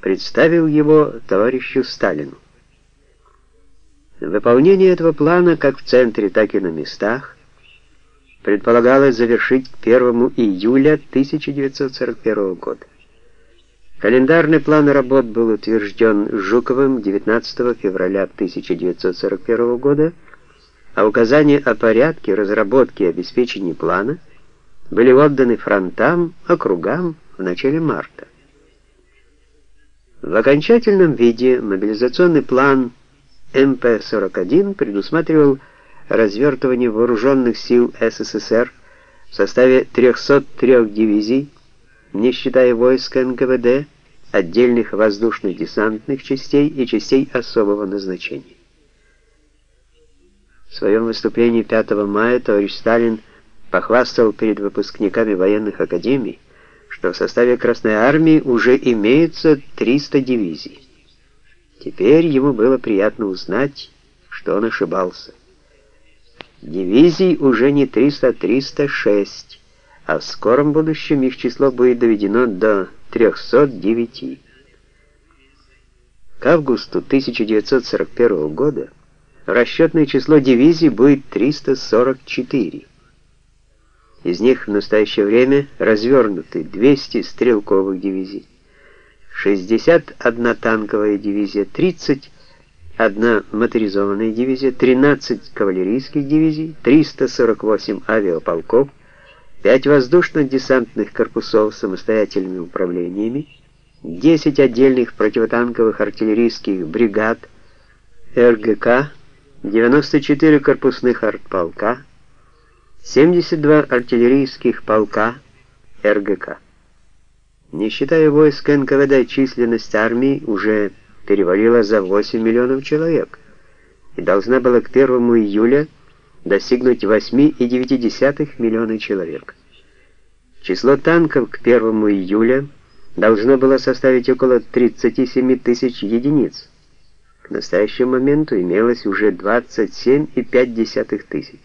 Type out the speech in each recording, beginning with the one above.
представил его товарищу Сталину. Выполнение этого плана как в центре, так и на местах предполагалось завершить к 1 июля 1941 года. Календарный план работ был утвержден Жуковым 19 февраля 1941 года, а указания о порядке разработки и обеспечении плана были отданы фронтам, округам в начале марта. В окончательном виде мобилизационный план МП-41 предусматривал развертывание вооруженных сил СССР в составе 303 дивизий, не считая войск НКВД, отдельных воздушно-десантных частей и частей особого назначения. В своем выступлении 5 мая товарищ Сталин похвастал перед выпускниками военных академий, что в составе Красной Армии уже имеется 300 дивизий. Теперь ему было приятно узнать, что он ошибался. Дивизий уже не 300, а 306, а в скором будущем их число будет доведено до 309. К августу 1941 года расчетное число дивизий будет 344. Из них в настоящее время развернуты 200 стрелковых дивизий, 61 танковая дивизия, 31 моторизованная дивизия, 13 кавалерийских дивизий, 348 авиаполков, 5 воздушно-десантных корпусов с самостоятельными управлениями, 10 отдельных противотанковых артиллерийских бригад РГК, 94 корпусных артполка, 72 артиллерийских полка РГК. Не считая войск НКВД, численность армии уже перевалила за 8 миллионов человек и должна была к 1 июля достигнуть 8,9 миллиона человек. Число танков к 1 июля должно было составить около 37 тысяч единиц. К настоящему моменту имелось уже 27,5 тысяч.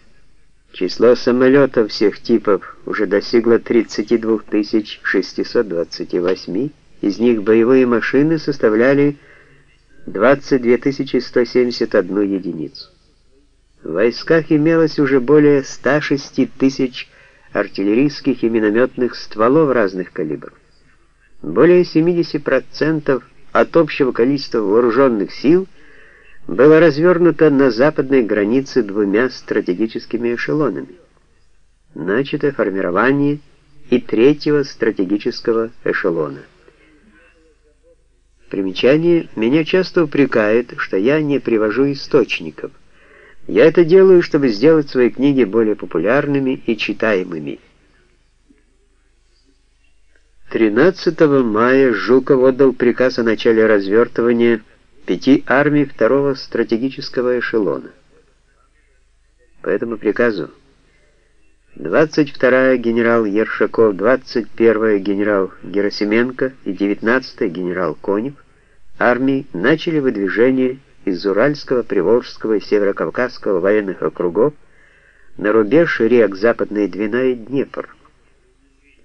Число самолетов всех типов уже достигло 32 628, из них боевые машины составляли 22 171 единицу. В войсках имелось уже более 106 тысяч артиллерийских и минометных стволов разных калибров. Более 70% от общего количества вооруженных сил – было развернуто на западной границе двумя стратегическими эшелонами. Начато формирование и третьего стратегического эшелона. Примечание. Меня часто упрекают, что я не привожу источников. Я это делаю, чтобы сделать свои книги более популярными и читаемыми. 13 мая Жуков отдал приказ о начале развертывания пяти армий второго стратегического эшелона. По этому приказу 22-я генерал Ершаков, 21-я генерал Герасименко и 19-я генерал Конев армии начали выдвижение из Уральского, Приволжского и Северокавказского военных округов на рубеж рек Западная Двина и Днепр.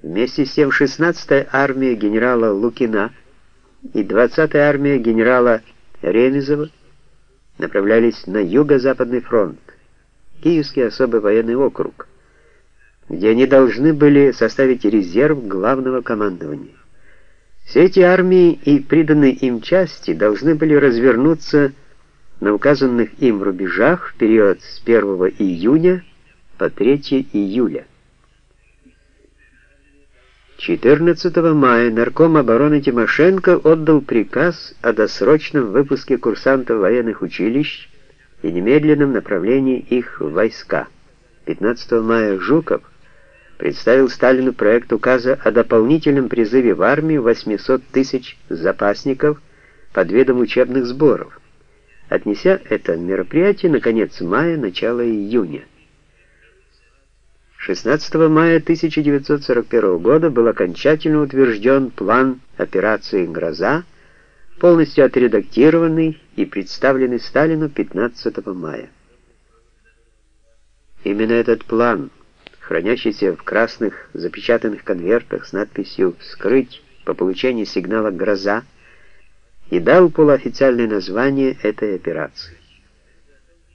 Вместе с тем 16-я армия генерала Лукина и 20-я армия генерала Ремезова направлялись на юго-западный фронт, Киевский особый военный округ, где они должны были составить резерв главного командования. Все эти армии и приданные им части должны были развернуться на указанных им рубежах в период с 1 июня по 3 июля. 14 мая нарком обороны Тимошенко отдал приказ о досрочном выпуске курсантов военных училищ и немедленном направлении их в войска. 15 мая Жуков представил Сталину проект указа о дополнительном призыве в армию 800 тысяч запасников под видом учебных сборов, отнеся это мероприятие на конец мая, начало июня. 16 мая 1941 года был окончательно утвержден план операции «Гроза», полностью отредактированный и представленный Сталину 15 мая. Именно этот план, хранящийся в красных запечатанных конвертах с надписью «Вскрыть по получению сигнала «Гроза», и дал полуофициальное название этой операции.